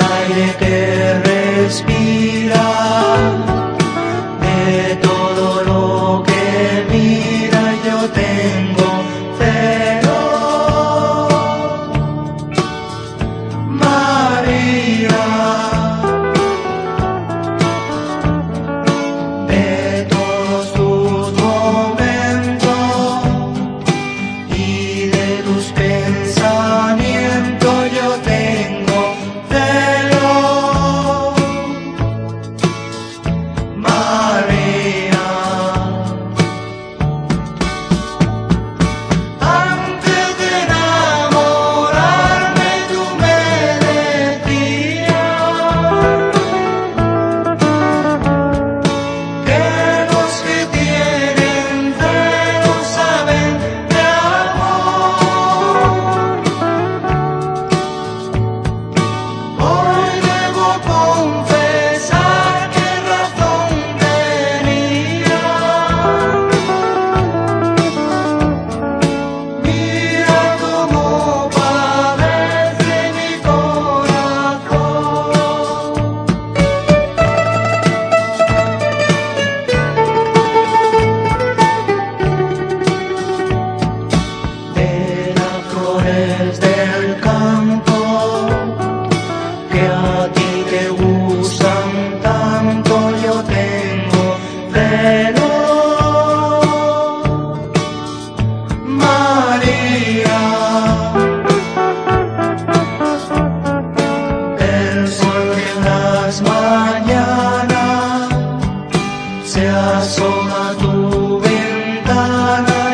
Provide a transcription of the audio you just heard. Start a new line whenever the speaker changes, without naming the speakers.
aire que El sol que las se asoma tu ventana.